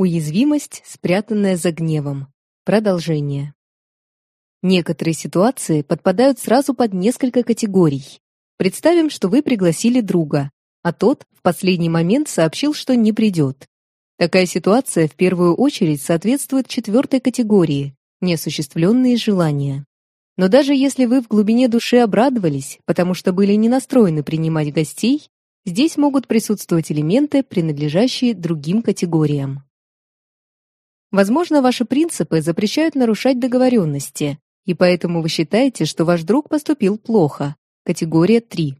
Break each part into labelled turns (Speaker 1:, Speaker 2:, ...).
Speaker 1: Уязвимость, спрятанная за гневом. Продолжение. Некоторые ситуации подпадают сразу под несколько категорий. Представим, что вы пригласили друга, а тот в последний момент сообщил, что не придет. Такая ситуация в первую очередь соответствует четвертой категории – неосуществленные желания. Но даже если вы в глубине души обрадовались, потому что были не настроены принимать гостей, здесь могут присутствовать элементы, принадлежащие другим категориям. Возможно, ваши принципы запрещают нарушать договоренности, и поэтому вы считаете, что ваш друг поступил плохо. Категория 3.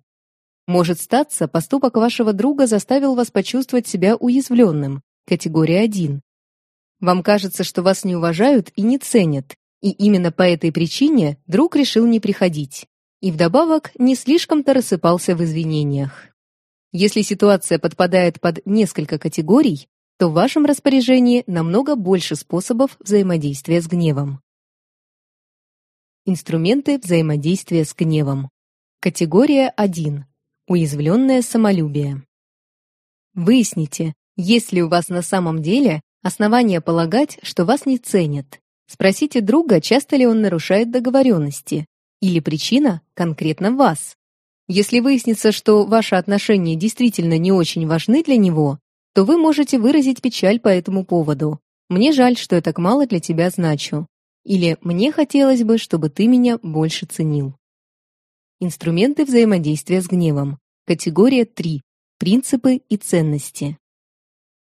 Speaker 1: Может статься, поступок вашего друга заставил вас почувствовать себя уязвленным. Категория 1. Вам кажется, что вас не уважают и не ценят, и именно по этой причине друг решил не приходить. И вдобавок не слишком-то рассыпался в извинениях. Если ситуация подпадает под несколько категорий, то в вашем распоряжении намного больше способов взаимодействия с гневом. Инструменты взаимодействия с гневом. Категория 1. Уязвленное самолюбие. Выясните, есть ли у вас на самом деле основания полагать, что вас не ценят. Спросите друга, часто ли он нарушает договоренности, или причина конкретно вас. Если выяснится, что ваши отношения действительно не очень важны для него, то вы можете выразить печаль по этому поводу. «Мне жаль, что я так мало для тебя значу» или «Мне хотелось бы, чтобы ты меня больше ценил». Инструменты взаимодействия с гневом. Категория 3. Принципы и ценности.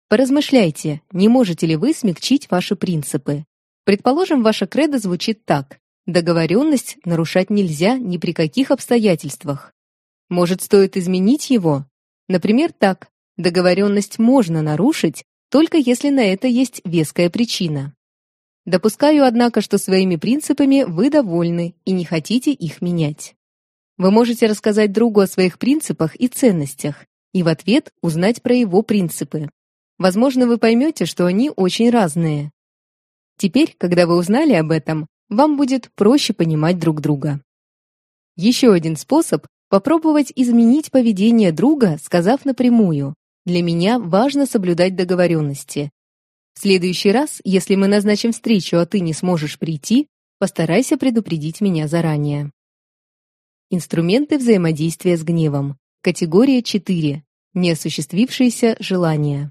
Speaker 1: Поразмышляйте, не можете ли вы смягчить ваши принципы. Предположим, ваша кредо звучит так. Договоренность нарушать нельзя ни при каких обстоятельствах. Может, стоит изменить его? Например, так. Договоренность можно нарушить, только если на это есть веская причина. Допускаю, однако, что своими принципами вы довольны и не хотите их менять. Вы можете рассказать другу о своих принципах и ценностях, и в ответ узнать про его принципы. Возможно, вы поймете, что они очень разные. Теперь, когда вы узнали об этом, вам будет проще понимать друг друга. Еще один способ – попробовать изменить поведение друга, сказав напрямую для меня важно соблюдать договоренности. В следующий раз, если мы назначим встречу, а ты не сможешь прийти, постарайся предупредить меня заранее. Инструменты взаимодействия с гневом. Категория 4. Неосуществившиеся желания.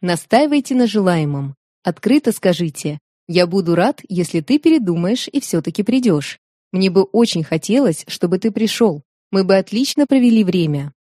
Speaker 1: Настаивайте на желаемом. Открыто скажите «Я буду рад, если ты передумаешь и все-таки придешь. Мне бы очень хотелось, чтобы ты пришел. Мы бы отлично провели время.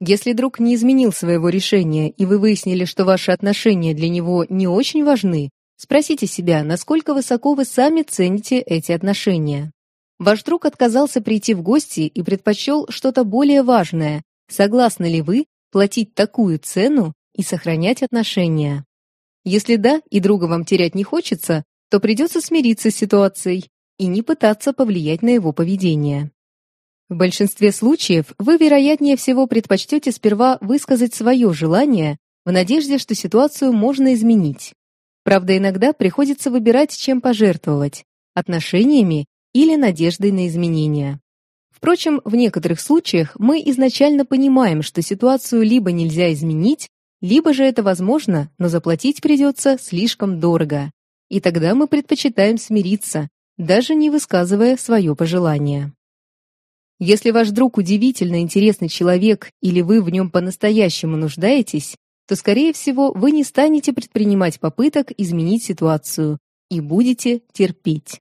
Speaker 1: Если друг не изменил своего решения, и вы выяснили, что ваши отношения для него не очень важны, спросите себя, насколько высоко вы сами цените эти отношения. Ваш друг отказался прийти в гости и предпочел что-то более важное. Согласны ли вы платить такую цену и сохранять отношения? Если да, и друга вам терять не хочется, то придется смириться с ситуацией и не пытаться повлиять на его поведение. В большинстве случаев вы, вероятнее всего, предпочтете сперва высказать свое желание в надежде, что ситуацию можно изменить. Правда, иногда приходится выбирать, чем пожертвовать – отношениями или надеждой на изменения. Впрочем, в некоторых случаях мы изначально понимаем, что ситуацию либо нельзя изменить, либо же это возможно, но заплатить придется слишком дорого. И тогда мы предпочитаем смириться, даже не высказывая свое пожелание. Если ваш друг удивительно интересный человек или вы в нем по-настоящему нуждаетесь, то, скорее всего, вы не станете предпринимать попыток изменить ситуацию и будете терпеть.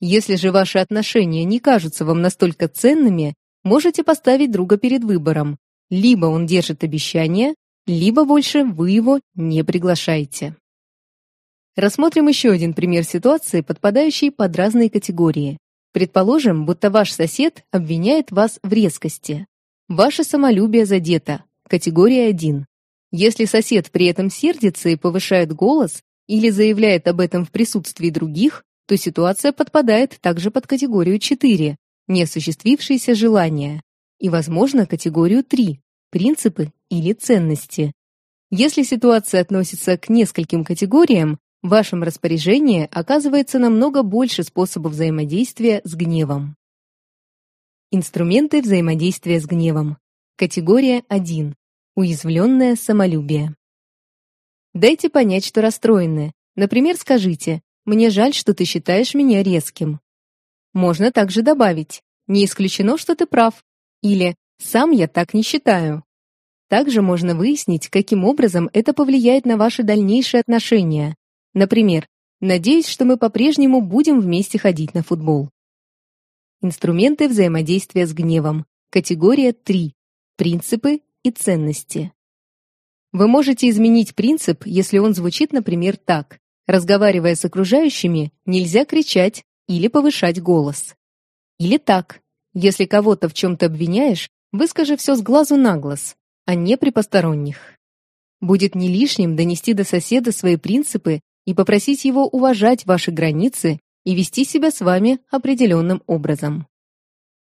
Speaker 1: Если же ваши отношения не кажутся вам настолько ценными, можете поставить друга перед выбором. Либо он держит обещание, либо больше вы его не приглашаете. Рассмотрим еще один пример ситуации, подпадающей под разные категории. Предположим, будто ваш сосед обвиняет вас в резкости. Ваше самолюбие задето. Категория 1. Если сосед при этом сердится и повышает голос или заявляет об этом в присутствии других, то ситуация подпадает также под категорию 4 неосуществившиеся желания и, возможно, категорию 3 принципы или ценности. Если ситуация относится к нескольким категориям, Вашем распоряжении оказывается намного больше способов взаимодействия с гневом. Инструменты взаимодействия с гневом. Категория 1. Уязвленное самолюбие. Дайте понять, что расстроены. Например, скажите «Мне жаль, что ты считаешь меня резким». Можно также добавить «Не исключено, что ты прав» или «Сам я так не считаю». Также можно выяснить, каким образом это повлияет на ваши дальнейшие отношения, Например, «Надеюсь, что мы по-прежнему будем вместе ходить на футбол». Инструменты взаимодействия с гневом. Категория 3. Принципы и ценности. Вы можете изменить принцип, если он звучит, например, так. Разговаривая с окружающими, нельзя кричать или повышать голос. Или так. Если кого-то в чем-то обвиняешь, выскажи все с глазу на глаз, а не при посторонних. Будет не лишним донести до соседа свои принципы и попросить его уважать ваши границы и вести себя с вами определенным образом.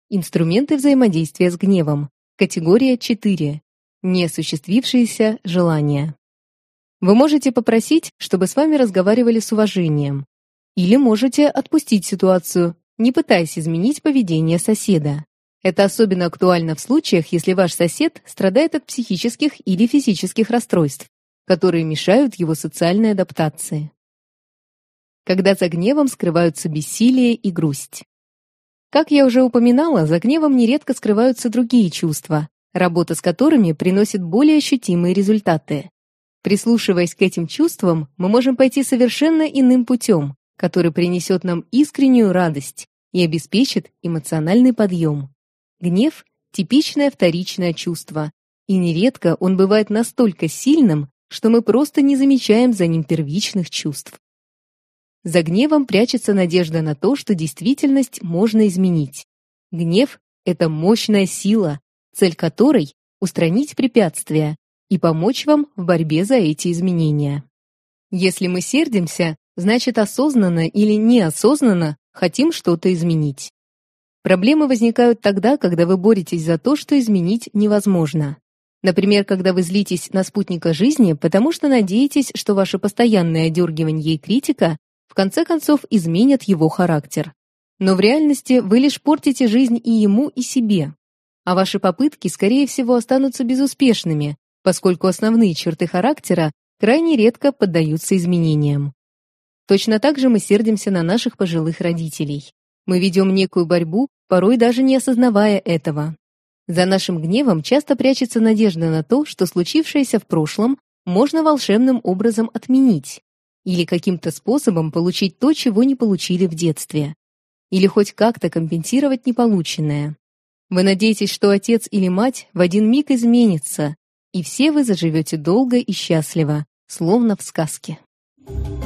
Speaker 1: Инструменты взаимодействия с гневом. Категория 4. Несуществившиеся желания. Вы можете попросить, чтобы с вами разговаривали с уважением. Или можете отпустить ситуацию, не пытаясь изменить поведение соседа. Это особенно актуально в случаях, если ваш сосед страдает от психических или физических расстройств которые мешают его социальной адаптации. Когда за гневом скрываются бессилие и грусть. Как я уже упоминала, за гневом нередко скрываются другие чувства, работа с которыми приносит более ощутимые результаты. Прислушиваясь к этим чувствам, мы можем пойти совершенно иным путем, который принесет нам искреннюю радость и обеспечит эмоциональный подъем. Гнев – типичное вторичное чувство, и нередко он бывает настолько сильным, что мы просто не замечаем за ним первичных чувств. За гневом прячется надежда на то, что действительность можно изменить. Гнев – это мощная сила, цель которой – устранить препятствия и помочь вам в борьбе за эти изменения. Если мы сердимся, значит осознанно или неосознанно хотим что-то изменить. Проблемы возникают тогда, когда вы боретесь за то, что изменить невозможно. Например, когда вы злитесь на спутника жизни, потому что надеетесь, что ваше постоянное одергивание и критика в конце концов изменят его характер. Но в реальности вы лишь портите жизнь и ему, и себе. А ваши попытки, скорее всего, останутся безуспешными, поскольку основные черты характера крайне редко поддаются изменениям. Точно так же мы сердимся на наших пожилых родителей. Мы ведем некую борьбу, порой даже не осознавая этого, за нашим гневом часто прячется надежда на то, что случившееся в прошлом можно волшебным образом отменить или каким-то способом получить то, чего не получили в детстве, или хоть как-то компенсировать неполученное. Вы надеетесь, что отец или мать в один миг изменится, и все вы заживете долго и счастливо, словно в сказке. Thank you.